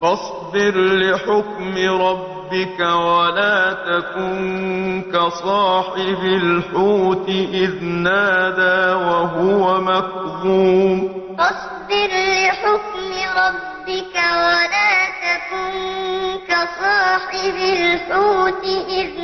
فاصبر لحكم ربك ولا تكن كصاحب الحوت إذ نادى وهو مكظوم. فاصبر لحكم ربك ولا تكن كصاحب الحوت إذ